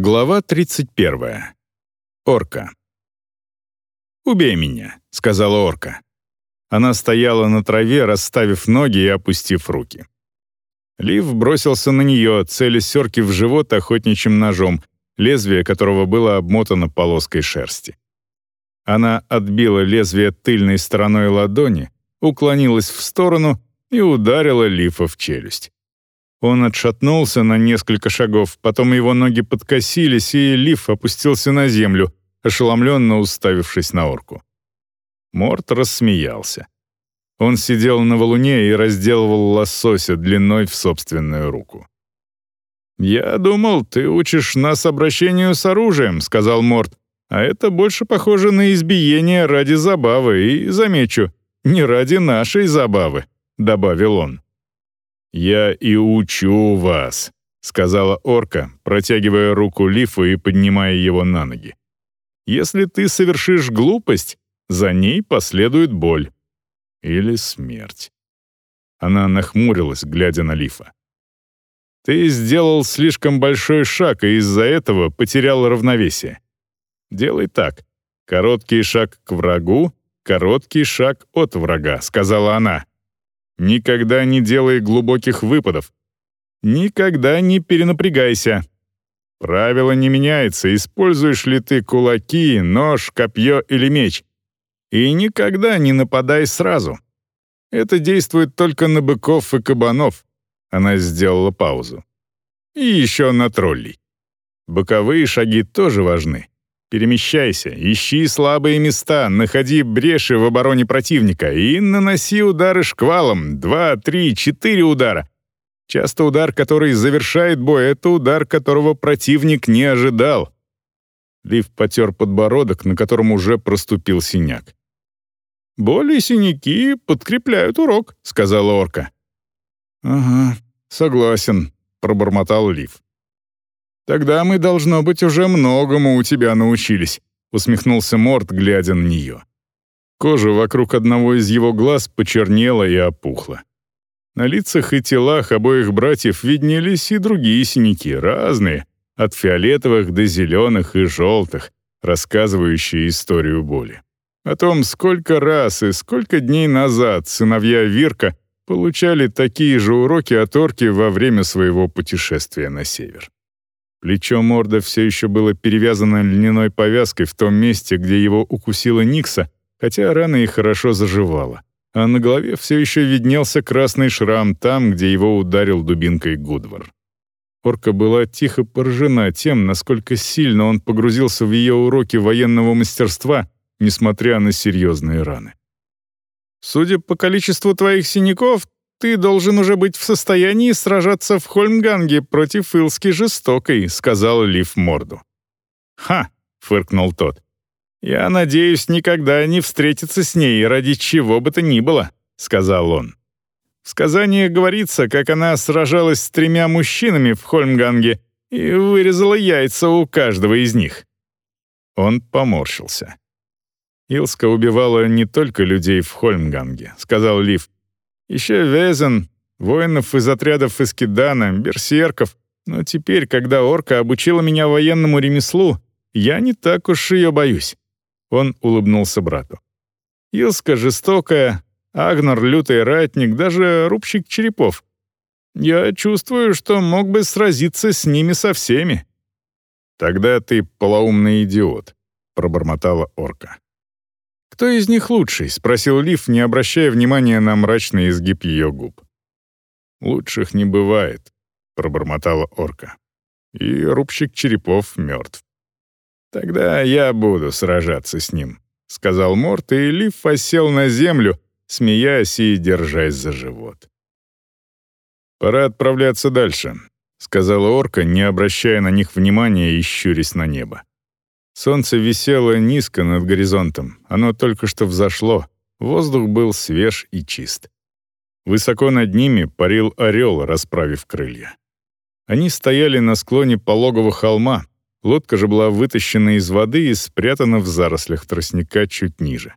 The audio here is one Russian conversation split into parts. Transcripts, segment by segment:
Глава 31. Орка. «Убей меня», — сказала орка. Она стояла на траве, расставив ноги и опустив руки. Лив бросился на нее, целясь орки в живот охотничьим ножом, лезвие которого было обмотано полоской шерсти. Она отбила лезвие тыльной стороной ладони, уклонилась в сторону и ударила Лифа в челюсть. Он отшатнулся на несколько шагов, потом его ноги подкосились, и Лив опустился на землю, ошеломленно уставившись на орку. Морт рассмеялся. Он сидел на валуне и разделывал лосося длиной в собственную руку. «Я думал, ты учишь нас обращению с оружием», — сказал Морт. «А это больше похоже на избиение ради забавы, и, замечу, не ради нашей забавы», — добавил он. «Я и учу вас», — сказала орка, протягивая руку Лифу и поднимая его на ноги. «Если ты совершишь глупость, за ней последует боль. Или смерть». Она нахмурилась, глядя на Лифа. «Ты сделал слишком большой шаг и из-за этого потерял равновесие. Делай так. Короткий шаг к врагу, короткий шаг от врага», — сказала она. Никогда не делай глубоких выпадов. Никогда не перенапрягайся. Правило не меняется, используешь ли ты кулаки, нож, копье или меч. И никогда не нападай сразу. Это действует только на быков и кабанов. Она сделала паузу. И еще на троллей. Боковые шаги тоже важны. Перемещайся, ищи слабые места, находи бреши в обороне противника и наноси удары шквалом. Два, три, четыре удара. Часто удар, который завершает бой, это удар, которого противник не ожидал. Лив потер подбородок, на котором уже проступил синяк. «Боли синяки подкрепляют урок», — сказала орка. «Ага, согласен», — пробормотал Лив. «Тогда мы, должно быть, уже многому у тебя научились», — усмехнулся Морт, глядя на нее. Кожа вокруг одного из его глаз почернела и опухла. На лицах и телах обоих братьев виднелись и другие синяки, разные, от фиолетовых до зеленых и желтых, рассказывающие историю боли. О том, сколько раз и сколько дней назад сыновья Вирка получали такие же уроки от орки во время своего путешествия на север. Плечо Морда все еще было перевязано льняной повязкой в том месте, где его укусила Никса, хотя рана и хорошо заживала. А на голове все еще виднелся красный шрам там, где его ударил дубинкой Гудвар. Орка была тихо поражена тем, насколько сильно он погрузился в ее уроки военного мастерства, несмотря на серьезные раны. «Судя по количеству твоих синяков, ты должен уже быть в состоянии сражаться в Хольмганге против Илски жестокой», — сказал Лив Морду. «Ха!» — фыркнул тот. «Я надеюсь никогда не встретиться с ней ради чего бы то ни было», — сказал он. В сказании говорится, как она сражалась с тремя мужчинами в Хольмганге и вырезала яйца у каждого из них. Он поморщился. «Илска убивала не только людей в Хольмганге», — сказал Лив. Еще Везен, воинов из отрядов Искидана, берсерков. Но теперь, когда орка обучила меня военному ремеслу, я не так уж ее боюсь». Он улыбнулся брату. «Илска жестокая, Агнор — лютый ратник, даже рубщик черепов. Я чувствую, что мог бы сразиться с ними со всеми». «Тогда ты полоумный идиот», — пробормотала орка. «Кто из них лучший?» — спросил Лив, не обращая внимания на мрачный изгиб ее губ. «Лучших не бывает», — пробормотала орка. «И рубщик черепов мертв». «Тогда я буду сражаться с ним», — сказал Морт, и Лив осел на землю, смеясь и держась за живот. «Пора отправляться дальше», — сказала орка, не обращая на них внимания и щурясь на небо. Солнце висело низко над горизонтом, оно только что взошло, воздух был свеж и чист. Высоко над ними парил орел, расправив крылья. Они стояли на склоне пологого холма, лодка же была вытащена из воды и спрятана в зарослях тростника чуть ниже.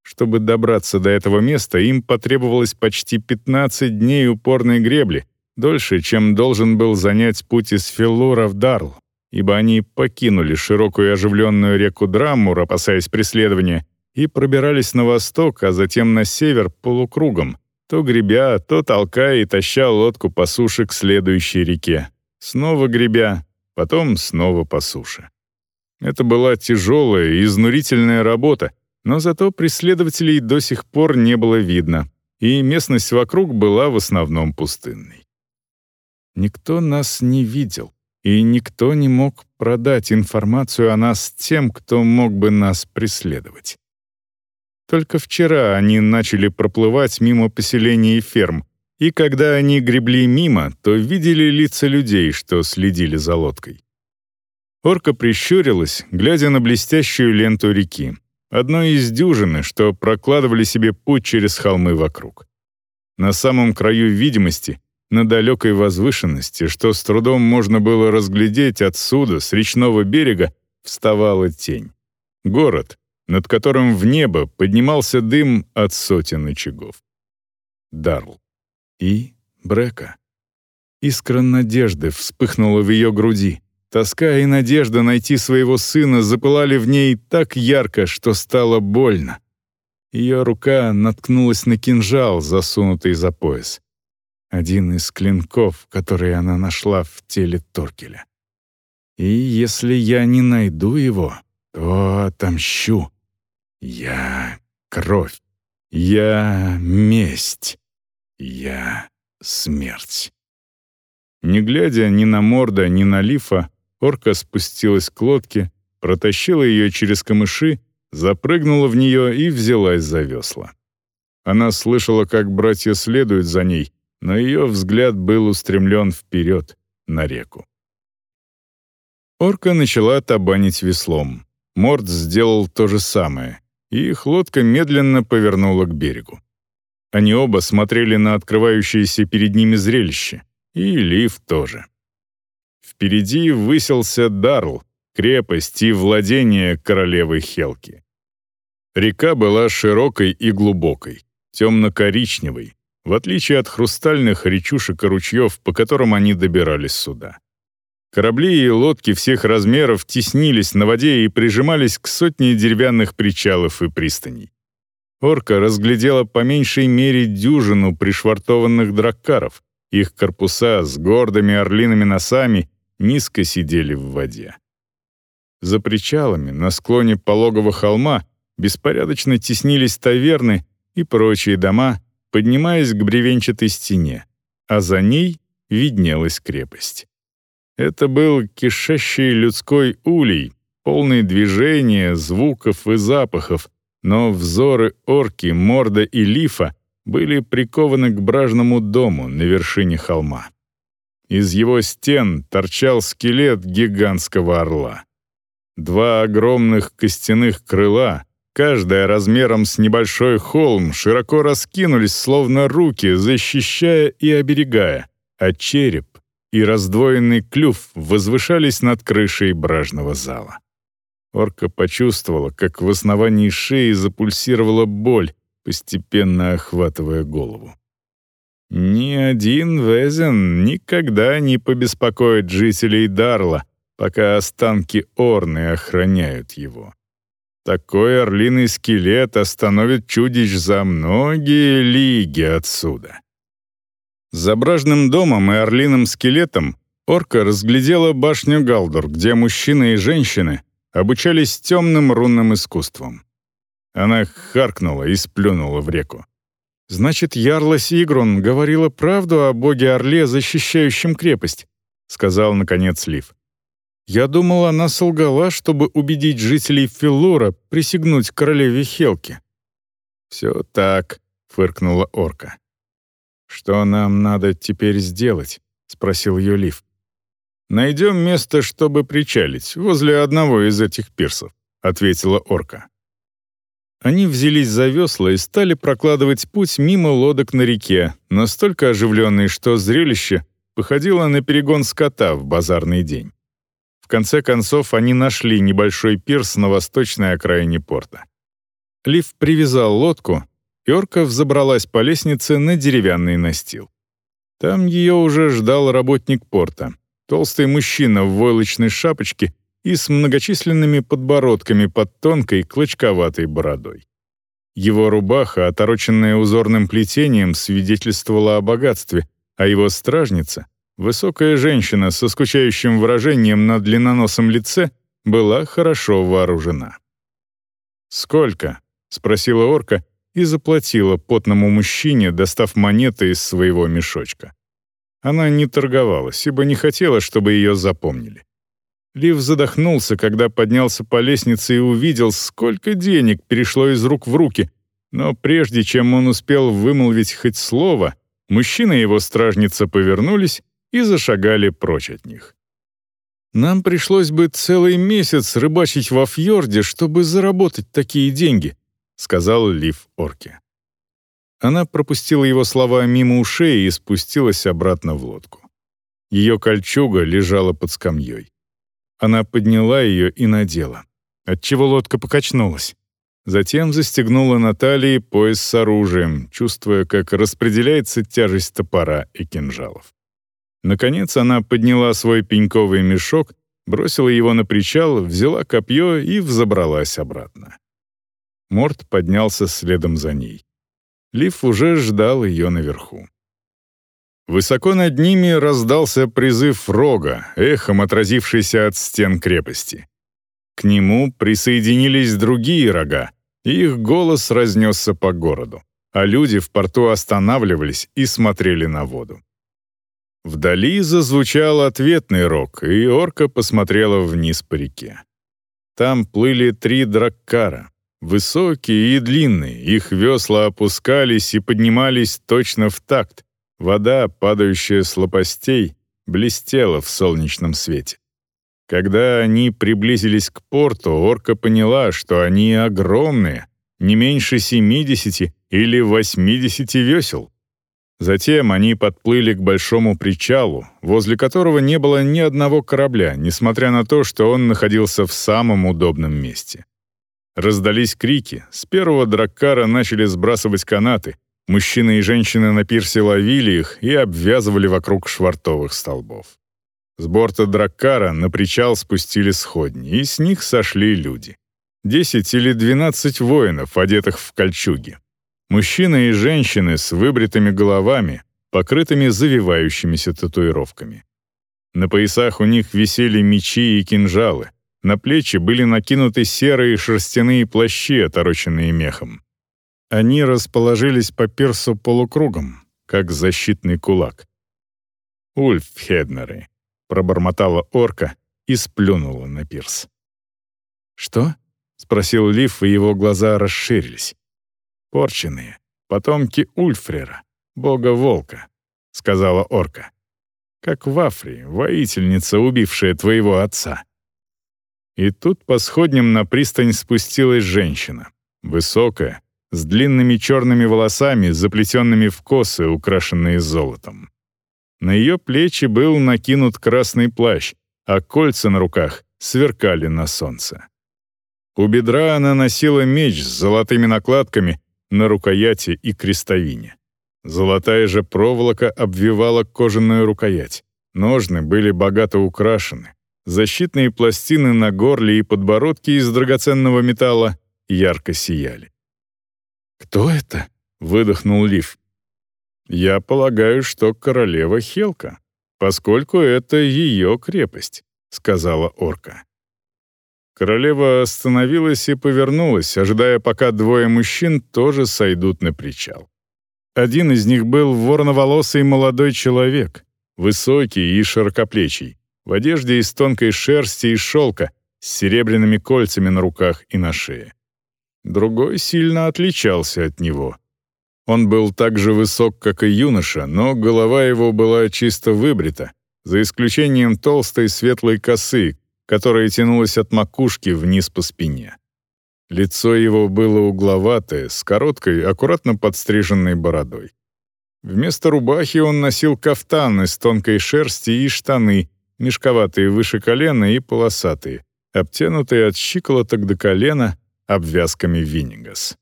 Чтобы добраться до этого места, им потребовалось почти 15 дней упорной гребли, дольше, чем должен был занять путь из Филлура в Дарл, ибо они покинули широкую и оживленную реку Драммур, опасаясь преследования, и пробирались на восток, а затем на север полукругом, то гребя, то толкая и таща лодку по суше к следующей реке. Снова гребя, потом снова по суше. Это была тяжелая и изнурительная работа, но зато преследователей до сих пор не было видно, и местность вокруг была в основном пустынной. Никто нас не видел, и никто не мог продать информацию о нас тем, кто мог бы нас преследовать. Только вчера они начали проплывать мимо поселений и ферм, и когда они гребли мимо, то видели лица людей, что следили за лодкой. Орка прищурилась, глядя на блестящую ленту реки, одной из дюжины, что прокладывали себе путь через холмы вокруг. На самом краю видимости, на далекой возвышенности, что с трудом можно было разглядеть отсюда, с речного берега, вставала тень. Город, над которым в небо поднимался дым от сотен очагов. Дарл. И Брека. Искра надежды вспыхнула в ее груди. Тоска и надежда найти своего сына запылали в ней так ярко, что стало больно. Ее рука наткнулась на кинжал, засунутый за пояс. Один из клинков, которые она нашла в теле Торкеля. И если я не найду его, то отомщу. Я — кровь. Я — месть. Я — смерть. Не глядя ни на Морда, ни на Лифа, орка спустилась к лодке, протащила ее через камыши, запрыгнула в нее и взялась за весла. Она слышала, как братья следуют за ней, но ее взгляд был устремлен вперед, на реку. Орка начала табанить веслом. Морд сделал то же самое, и их лодка медленно повернула к берегу. Они оба смотрели на открывающееся перед ними зрелище, и Лив тоже. Впереди высился Дарл, крепость и владение королевы Хелки. Река была широкой и глубокой, темно-коричневой, в отличие от хрустальных речушек и ручьев, по которым они добирались сюда. Корабли и лодки всех размеров теснились на воде и прижимались к сотне деревянных причалов и пристаней. Орка разглядела по меньшей мере дюжину пришвартованных драккаров. Их корпуса с гордыми орлиными носами низко сидели в воде. За причалами, на склоне пологого холма, беспорядочно теснились таверны и прочие дома, поднимаясь к бревенчатой стене, а за ней виднелась крепость. Это был кишащий людской улей, полный движения, звуков и запахов, но взоры орки, морда и лифа были прикованы к бражному дому на вершине холма. Из его стен торчал скелет гигантского орла. Два огромных костяных крыла, каждая размером с небольшой холм, широко раскинулись, словно руки, защищая и оберегая, а череп и раздвоенный клюв возвышались над крышей бражного зала. Орка почувствовала, как в основании шеи запульсировала боль, постепенно охватывая голову. Ни один Везен никогда не побеспокоит жителей Дарла, пока останки Орны охраняют его. Такой орлиный скелет остановит чудищ за многие лиги отсюда. За бражным домом и орлиным скелетом орка разглядела башню Галдор, где мужчины и женщины обучались темным рунным искусствам. Она харкнула и сплюнула в реку. «Значит, Ярла Сигрун говорила правду о боге-орле, защищающем крепость», — сказал, наконец, Лив. «Я думал, она солгала, чтобы убедить жителей Филора присягнуть королеве Хелки». «Все так», — фыркнула орка. «Что нам надо теперь сделать?» — спросил ее Лив. «Найдем место, чтобы причалить, возле одного из этих пирсов», — ответила орка. Они взялись за весла и стали прокладывать путь мимо лодок на реке, настолько оживленный, что зрелище походило на перегон скота в базарный день. В конце концов, они нашли небольшой пирс на восточной окраине порта. Лив привязал лодку, Йорка взобралась по лестнице на деревянный настил. Там ее уже ждал работник порта. толстый мужчина в войлочной шапочке и с многочисленными подбородками под тонкой клочковатой бородой. Его рубаха, отороченная узорным плетением, свидетельствовала о богатстве, а его стражница, высокая женщина со скучающим выражением на длинноносом лице, была хорошо вооружена. «Сколько?» — спросила орка и заплатила потному мужчине, достав монеты из своего мешочка. Она не торговалась, ибо не хотела, чтобы ее запомнили. Лив задохнулся, когда поднялся по лестнице и увидел, сколько денег перешло из рук в руки, но прежде чем он успел вымолвить хоть слово, мужчина и его стражница повернулись и зашагали прочь от них. «Нам пришлось бы целый месяц рыбачить во фьорде, чтобы заработать такие деньги», — сказал Лив Орке. Она пропустила его слова мимо ушей и спустилась обратно в лодку. Ее кольчуга лежала под скамьей. Она подняла ее и надела, отчего лодка покачнулась. Затем застегнула на талии пояс с оружием, чувствуя, как распределяется тяжесть топора и кинжалов. Наконец она подняла свой пеньковый мешок, бросила его на причал, взяла копье и взобралась обратно. Морт поднялся следом за ней. Лив уже ждал ее наверху. Высоко над ними раздался призыв рога, эхом отразившийся от стен крепости. К нему присоединились другие рога, и их голос разнесся по городу, а люди в порту останавливались и смотрели на воду. Вдали зазвучал ответный рог, и орка посмотрела вниз по реке. Там плыли три драккара, высокие и длинные, их весла опускались и поднимались точно в такт, вода, падающая с лопастей, блестела в солнечном свете. Когда они приблизились к порту, орка поняла, что они огромные, не меньше 70 или 80 весел. Затем они подплыли к большому причалу, возле которого не было ни одного корабля, несмотря на то, что он находился в самом удобном месте. Раздались крики, с первого драккара начали сбрасывать канаты, мужчины и женщины на пирсе ловили их и обвязывали вокруг швартовых столбов. С борта драккара на причал спустили сходни, и с них сошли люди. Десять или двенадцать воинов, одетых в кольчуги. Мужчины и женщины с выбритыми головами, покрытыми завивающимися татуировками. На поясах у них висели мечи и кинжалы, на плечи были накинуты серые шерстяные плащи, отороченные мехом. Они расположились по персу полукругом, как защитный кулак. «Ульфхеднеры», — пробормотала орка и сплюнула на пирс. «Что?» — спросил Лив, и его глаза расширились. «Порченые, потомки Ульфрера, бога-волка», — сказала орка. «Как в Африи, воительница, убившая твоего отца». И тут по сходням на пристань спустилась женщина, высокая, с длинными черными волосами, заплетенными в косы, украшенные золотом. На ее плечи был накинут красный плащ, а кольца на руках сверкали на солнце. У бедра она носила меч с золотыми накладками на рукояти и крестовине. Золотая же проволока обвивала кожаную рукоять. Ножны были богато украшены. Защитные пластины на горле и подбородке из драгоценного металла ярко сияли. «Кто это?» — выдохнул Лив. «Я полагаю, что королева Хелка, поскольку это ее крепость», — сказала орка. Королева остановилась и повернулась, ожидая, пока двое мужчин тоже сойдут на причал. Один из них был ворноволосый молодой человек, высокий и широкоплечий, в одежде из тонкой шерсти и шелка, с серебряными кольцами на руках и на шее. Другой сильно отличался от него. Он был так же высок, как и юноша, но голова его была чисто выбрита, за исключением толстой светлой косы, которая тянулась от макушки вниз по спине. Лицо его было угловатое, с короткой, аккуратно подстриженной бородой. Вместо рубахи он носил кафтан из тонкой шерсти и штаны, мешковатые выше колена и полосатые, обтянутые от щиколоток до колена обвязками винигас.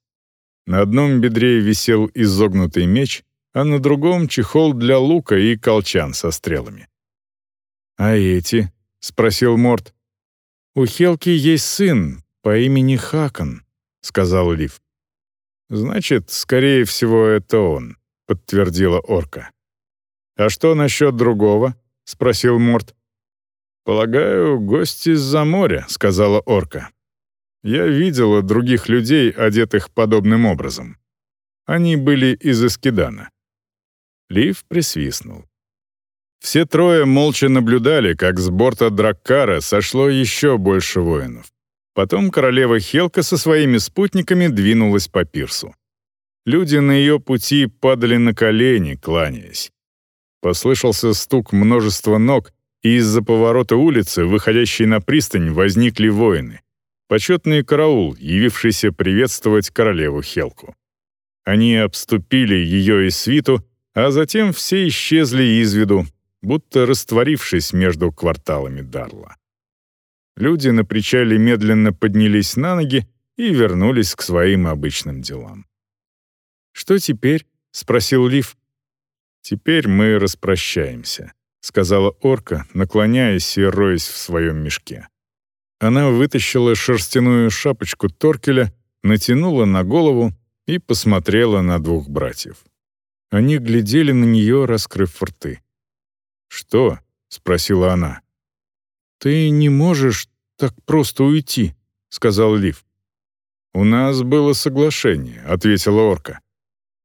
На одном бедре висел изогнутый меч, а на другом — чехол для лука и колчан со стрелами. «А эти?» — спросил Морт. «У Хелки есть сын по имени Хакон», — сказал Лив. «Значит, скорее всего, это он», — подтвердила орка. «А что насчет другого?» — спросил Морт. «Полагаю, гость из-за моря», — сказала орка. «Я видела других людей, одетых подобным образом. Они были из Эскидана». Лив присвистнул. Все трое молча наблюдали, как с борта Драккара сошло еще больше воинов. Потом королева Хелка со своими спутниками двинулась по пирсу. Люди на ее пути падали на колени, кланяясь. Послышался стук множества ног, и из-за поворота улицы, выходящей на пристань, возникли воины. Почетный караул, явившийся приветствовать королеву Хелку. Они обступили ее и свиту, а затем все исчезли из виду, будто растворившись между кварталами Дарла. Люди на причале медленно поднялись на ноги и вернулись к своим обычным делам. «Что теперь?» — спросил Лив. «Теперь мы распрощаемся», — сказала орка, наклоняясь и роясь в своем мешке. Она вытащила шерстяную шапочку Торкеля, натянула на голову и посмотрела на двух братьев. Они глядели на нее, раскрыв рты. «Что?» — спросила она. «Ты не можешь так просто уйти», — сказал Лив. «У нас было соглашение», — ответила орка.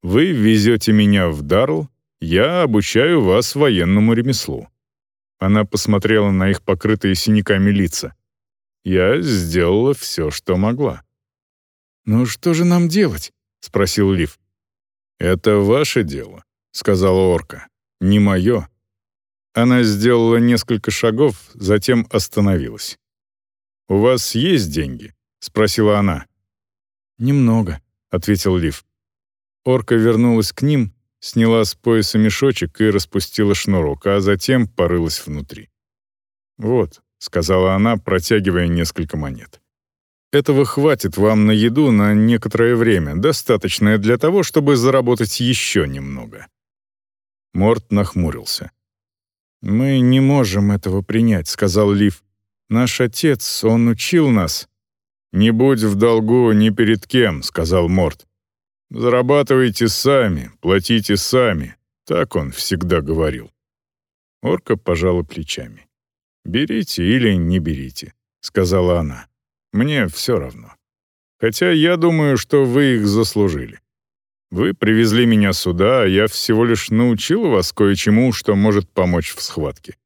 «Вы везете меня в Дарл, я обучаю вас военному ремеслу». Она посмотрела на их покрытые синяками лица. «Я сделала все, что могла». «Ну что же нам делать?» — спросил Лив. «Это ваше дело», — сказала орка. «Не мое». Она сделала несколько шагов, затем остановилась. «У вас есть деньги?» — спросила она. «Немного», — ответил Лив. Орка вернулась к ним, сняла с пояса мешочек и распустила шнурок, а затем порылась внутри. «Вот», — сказала она, протягивая несколько монет. Этого хватит вам на еду на некоторое время, достаточное для того, чтобы заработать еще немного». Морт нахмурился. «Мы не можем этого принять», — сказал Лив. «Наш отец, он учил нас». «Не будь в долгу ни перед кем», — сказал Морт. «Зарабатывайте сами, платите сами», — так он всегда говорил. Орка пожала плечами. «Берите или не берите», — сказала она. Мне все равно. Хотя я думаю, что вы их заслужили. Вы привезли меня сюда, а я всего лишь научил вас кое-чему, что может помочь в схватке.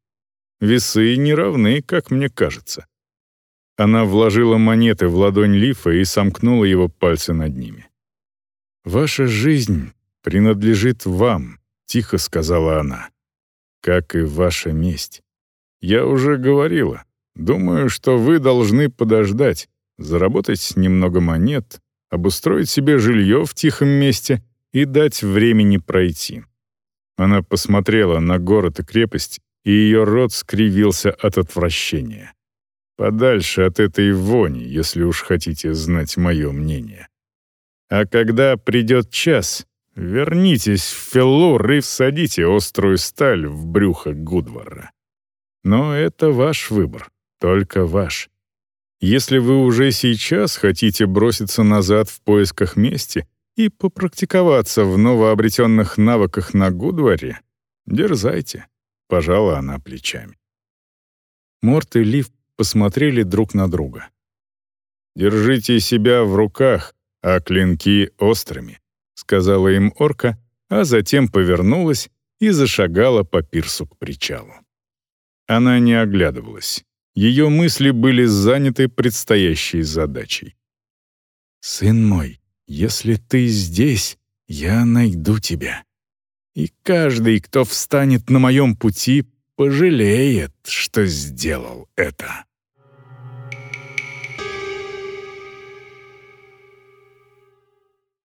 Весы не равны, как мне кажется». Она вложила монеты в ладонь Лифа и сомкнула его пальцы над ними. «Ваша жизнь принадлежит вам», — тихо сказала она. «Как и ваша месть. Я уже говорила, Думаю, что вы должны подождать, заработать немного монет, обустроить себе жилье в тихом месте и дать времени пройти». Она посмотрела на город и крепость, и ее рот скривился от отвращения. Подальше от этой вони, если уж хотите знать мое мнение. А когда придет час, вернитесь в Феллур и всадите острую сталь в брюхо Гудвара. Но это ваш выбор только ваш. Если вы уже сейчас хотите броситься назад в поисках мести и попрактиковаться в новообретенных навыках на Гудваре, дерзайте, пожала она плечами. Морт и Лив посмотрели друг на друга. «Держите себя в руках, а клинки острыми», — сказала им орка, а затем повернулась и зашагала по пирсу к причалу. Она не оглядывалась. Ее мысли были заняты предстоящей задачей. «Сын мой, если ты здесь, я найду тебя. И каждый, кто встанет на моем пути, пожалеет, что сделал это».